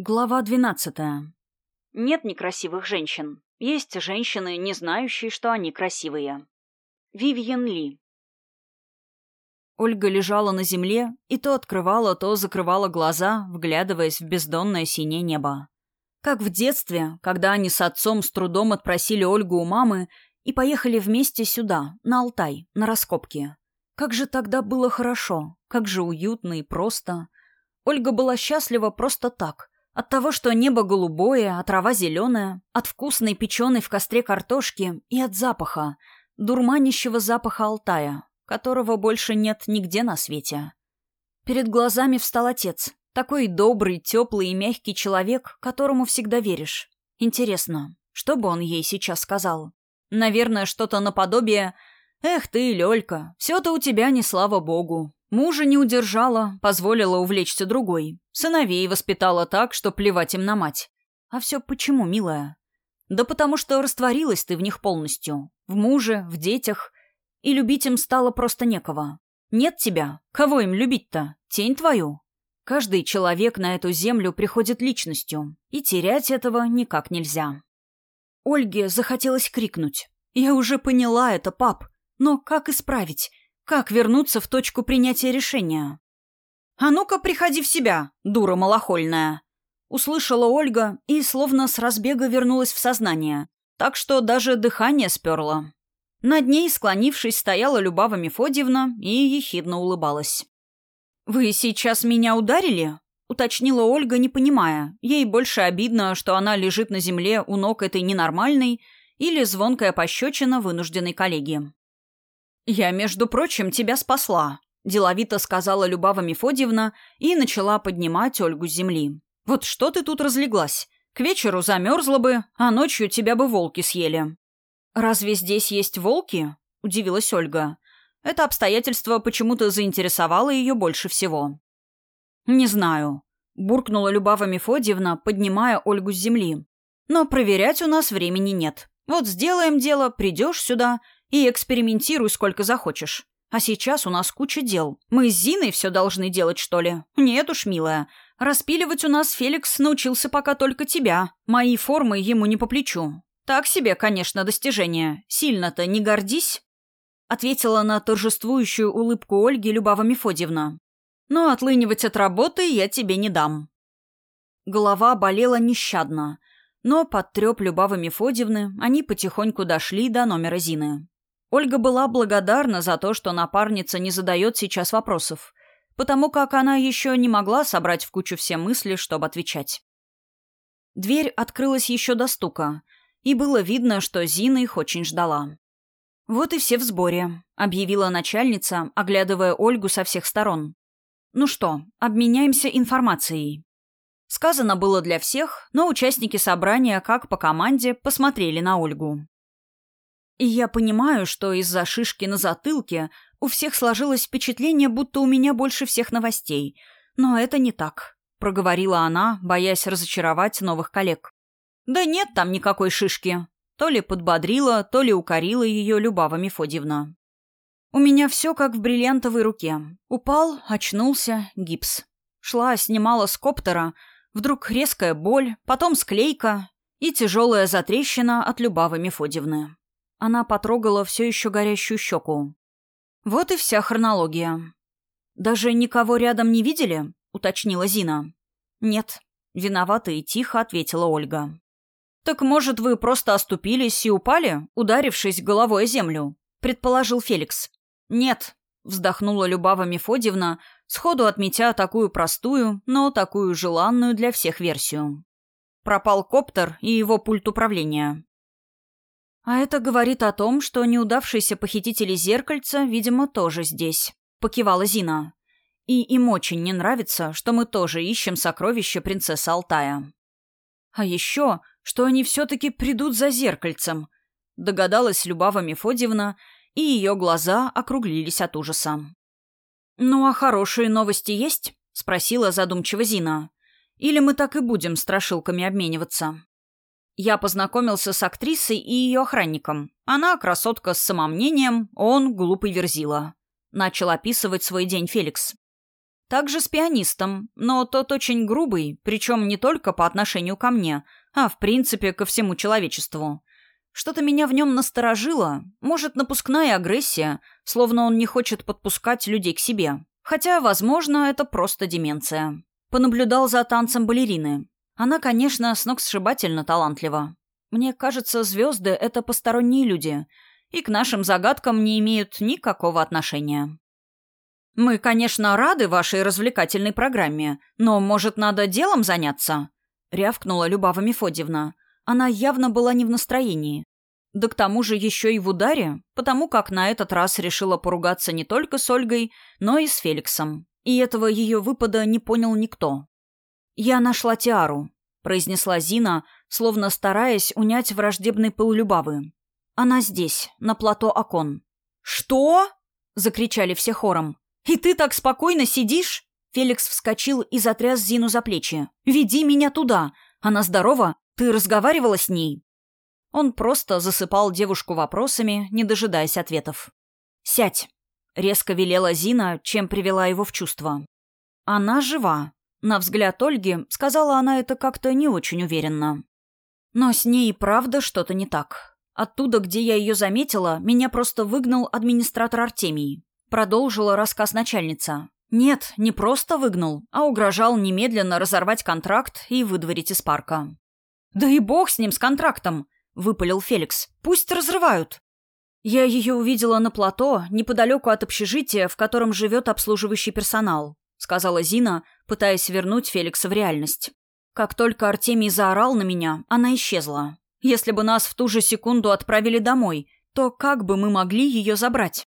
Глава двенадцатая. Нет некрасивых женщин. Есть женщины, не знающие, что они красивые. Вивьен Ли. Ольга лежала на земле и то открывала, то закрывала глаза, вглядываясь в бездонное синее небо. Как в детстве, когда они с отцом с трудом отпросили Ольгу у мамы и поехали вместе сюда, на Алтай, на раскопки. Как же тогда было хорошо, как же уютно и просто. Ольга была счастлива просто так — от того, что небо голубое, а трава зеленая, от вкусной печеной в костре картошки и от запаха, дурманящего запаха Алтая, которого больше нет нигде на свете. Перед глазами встал отец, такой добрый, теплый и мягкий человек, которому всегда веришь. Интересно, что бы он ей сейчас сказал? Наверное, что-то наподобие «Эх ты, Лёлька, всё-то у тебя не слава богу, Мужа не удержала, позволила увлечься другой. Сыновей воспитала так, что плевать им на мать. А все почему, милая? Да потому что растворилась ты в них полностью. В муже, в детях. И любить им стало просто некого. Нет тебя. Кого им любить-то? Тень твою? Каждый человек на эту землю приходит личностью. И терять этого никак нельзя. Ольге захотелось крикнуть. «Я уже поняла это, пап. Но как исправить? Как вернуться в точку принятия решения? «А ну-ка, приходи в себя, дура малохольная!» Услышала Ольга и словно с разбега вернулась в сознание, так что даже дыхание сперло. Над ней, склонившись, стояла Любава Мефодьевна и ехидно улыбалась. «Вы сейчас меня ударили?» — уточнила Ольга, не понимая. Ей больше обидно, что она лежит на земле у ног этой ненормальной или звонкая пощечина вынужденной коллеги. «Я, между прочим, тебя спасла», — деловито сказала Любава Мефодьевна и начала поднимать Ольгу с земли. «Вот что ты тут разлеглась? К вечеру замерзла бы, а ночью тебя бы волки съели». «Разве здесь есть волки?» — удивилась Ольга. Это обстоятельство почему-то заинтересовало ее больше всего. «Не знаю», — буркнула Любава Мефодьевна, поднимая Ольгу с земли. «Но проверять у нас времени нет. Вот сделаем дело, придешь сюда и экспериментируй сколько захочешь. А сейчас у нас куча дел. Мы с Зиной все должны делать, что ли? Нет уж, милая. Распиливать у нас Феликс научился пока только тебя. Мои формы ему не по плечу. Так себе, конечно, достижение. Сильно-то не гордись. Ответила на торжествующую улыбку Ольги Любава Мефодьевна. Но отлынивать от работы я тебе не дам. Голова болела нещадно. Но под треп Любавы Мефодьевны они потихоньку дошли до номера Зины. Ольга была благодарна за то, что напарница не задает сейчас вопросов, потому как она еще не могла собрать в кучу все мысли, чтобы отвечать. Дверь открылась еще до стука, и было видно, что Зина их очень ждала. «Вот и все в сборе», — объявила начальница, оглядывая Ольгу со всех сторон. «Ну что, обменяемся информацией». Сказано было для всех, но участники собрания, как по команде, посмотрели на Ольгу. И я понимаю, что из-за шишки на затылке у всех сложилось впечатление, будто у меня больше всех новостей. Но это не так, — проговорила она, боясь разочаровать новых коллег. Да нет там никакой шишки. То ли подбодрила, то ли укорила ее Любава Мефодьевна. У меня все как в бриллиантовой руке. Упал, очнулся, гипс. Шла, снимала с коптера, вдруг резкая боль, потом склейка и тяжелая затрещина от Любавы Мефодьевны. Она потрогала все еще горящую щеку. Вот и вся хронология. «Даже никого рядом не видели?» — уточнила Зина. «Нет». Виновата и тихо ответила Ольга. «Так, может, вы просто оступились и упали, ударившись головой о землю?» — предположил Феликс. «Нет», — вздохнула Любава Мефодьевна, сходу отметя такую простую, но такую желанную для всех версию. Пропал коптер и его пульт управления. А это говорит о том, что неудавшиеся похитители зеркальца, видимо, тоже здесь. Покивала Зина. И им очень не нравится, что мы тоже ищем сокровища принцессы Алтая. А еще, что они все-таки придут за зеркальцем. Догадалась Любава Мефодьевна, и ее глаза округлились от ужаса. «Ну а хорошие новости есть?» — спросила задумчиво Зина. «Или мы так и будем страшилками обмениваться?» Я познакомился с актрисой и ее охранником. Она красотка с самомнением, он глупый верзила. Начал описывать свой день Феликс. Также с пианистом, но тот очень грубый, причем не только по отношению ко мне, а в принципе ко всему человечеству. Что-то меня в нем насторожило, может, напускная агрессия, словно он не хочет подпускать людей к себе. Хотя, возможно, это просто деменция. Понаблюдал за танцем балерины. Она, конечно, сногсшибательно талантлива. Мне кажется, звезды — это посторонние люди, и к нашим загадкам не имеют никакого отношения. «Мы, конечно, рады вашей развлекательной программе, но, может, надо делом заняться?» — рявкнула Любава Мефодьевна. Она явно была не в настроении. Да к тому же еще и в ударе, потому как на этот раз решила поругаться не только с Ольгой, но и с Феликсом. И этого ее выпада не понял никто. «Я нашла Тиару», — произнесла Зина, словно стараясь унять враждебный пыл Любавы. «Она здесь, на плато окон». «Что?» — закричали все хором. «И ты так спокойно сидишь?» Феликс вскочил и затряс Зину за плечи. «Веди меня туда. Она здорова? Ты разговаривала с ней?» Он просто засыпал девушку вопросами, не дожидаясь ответов. «Сядь», — резко велела Зина, чем привела его в чувство. «Она жива». На взгляд Ольги сказала она это как-то не очень уверенно. Но с ней правда что-то не так. Оттуда, где я ее заметила, меня просто выгнал администратор Артемий. Продолжила рассказ начальница. Нет, не просто выгнал, а угрожал немедленно разорвать контракт и выдворить из парка. «Да и бог с ним, с контрактом!» — выпалил Феликс. «Пусть разрывают!» Я ее увидела на плато, неподалеку от общежития, в котором живет обслуживающий персонал, сказала Зина, пытаясь вернуть Феликса в реальность. Как только Артемий заорал на меня, она исчезла. Если бы нас в ту же секунду отправили домой, то как бы мы могли ее забрать?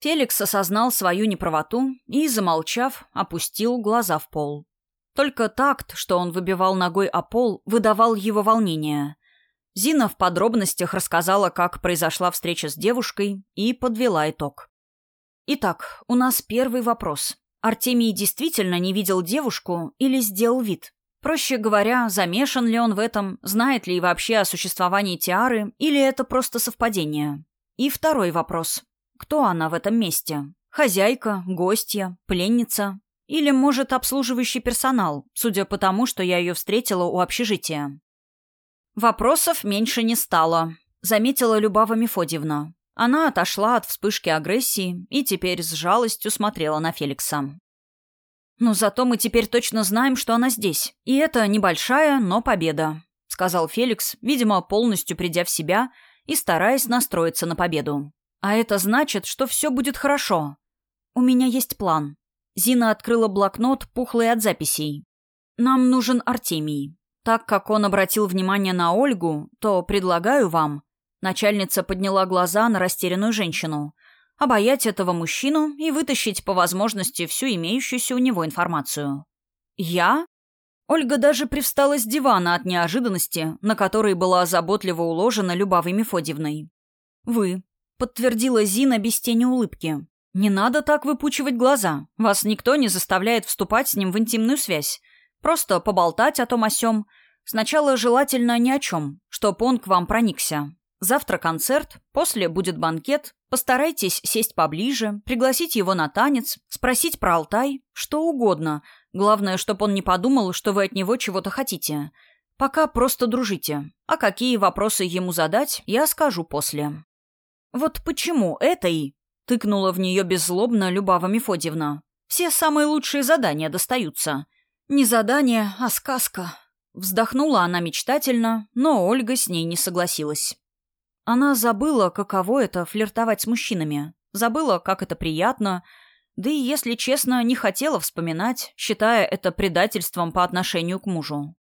Феликс осознал свою неправоту и, замолчав, опустил глаза в пол. Только такт, что он выбивал ногой о пол, выдавал его волнение. Зина в подробностях рассказала, как произошла встреча с девушкой, и подвела итог. Итак, у нас первый вопрос. Артемий действительно не видел девушку или сделал вид? Проще говоря, замешан ли он в этом, знает ли вообще о существовании Тиары, или это просто совпадение? И второй вопрос. Кто она в этом месте? Хозяйка, гостья, пленница? Или, может, обслуживающий персонал, судя по тому, что я ее встретила у общежития? Вопросов меньше не стало, заметила Любава Мефодьевна. Она отошла от вспышки агрессии и теперь с жалостью смотрела на Феликса. «Но зато мы теперь точно знаем, что она здесь. И это небольшая, но победа», — сказал Феликс, видимо, полностью придя в себя и стараясь настроиться на победу. А это значит, что все будет хорошо. У меня есть план. Зина открыла блокнот, пухлый от записей. Нам нужен Артемий. Так как он обратил внимание на Ольгу, то предлагаю вам... Начальница подняла глаза на растерянную женщину. Обаять этого мужчину и вытащить по возможности всю имеющуюся у него информацию. Я? Ольга даже привстала с дивана от неожиданности, на которой была заботливо уложена Любавой Мефодьевной. Вы подтвердила Зина без тени улыбки. «Не надо так выпучивать глаза. Вас никто не заставляет вступать с ним в интимную связь. Просто поболтать о том о сём. Сначала желательно ни о чем, чтоб он к вам проникся. Завтра концерт, после будет банкет. Постарайтесь сесть поближе, пригласить его на танец, спросить про Алтай, что угодно. Главное, чтоб он не подумал, что вы от него чего-то хотите. Пока просто дружите. А какие вопросы ему задать, я скажу после». «Вот почему этой?» — тыкнула в нее беззлобно Любава Мефодьевна. «Все самые лучшие задания достаются. Не задание, а сказка». Вздохнула она мечтательно, но Ольга с ней не согласилась. Она забыла, каково это флиртовать с мужчинами. Забыла, как это приятно. Да и, если честно, не хотела вспоминать, считая это предательством по отношению к мужу.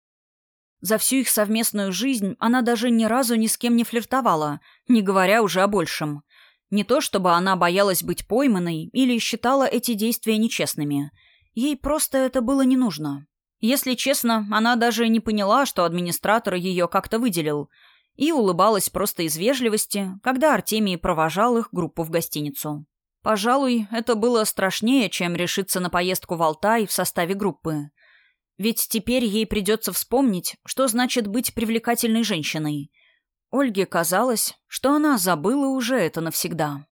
За всю их совместную жизнь она даже ни разу ни с кем не флиртовала, не говоря уже о большем. Не то чтобы она боялась быть пойманной или считала эти действия нечестными. Ей просто это было не нужно. Если честно, она даже не поняла, что администратор ее как-то выделил, и улыбалась просто из вежливости, когда Артемий провожал их группу в гостиницу. Пожалуй, это было страшнее, чем решиться на поездку в Алтай в составе группы. Ведь теперь ей придется вспомнить, что значит быть привлекательной женщиной. Ольге казалось, что она забыла уже это навсегда.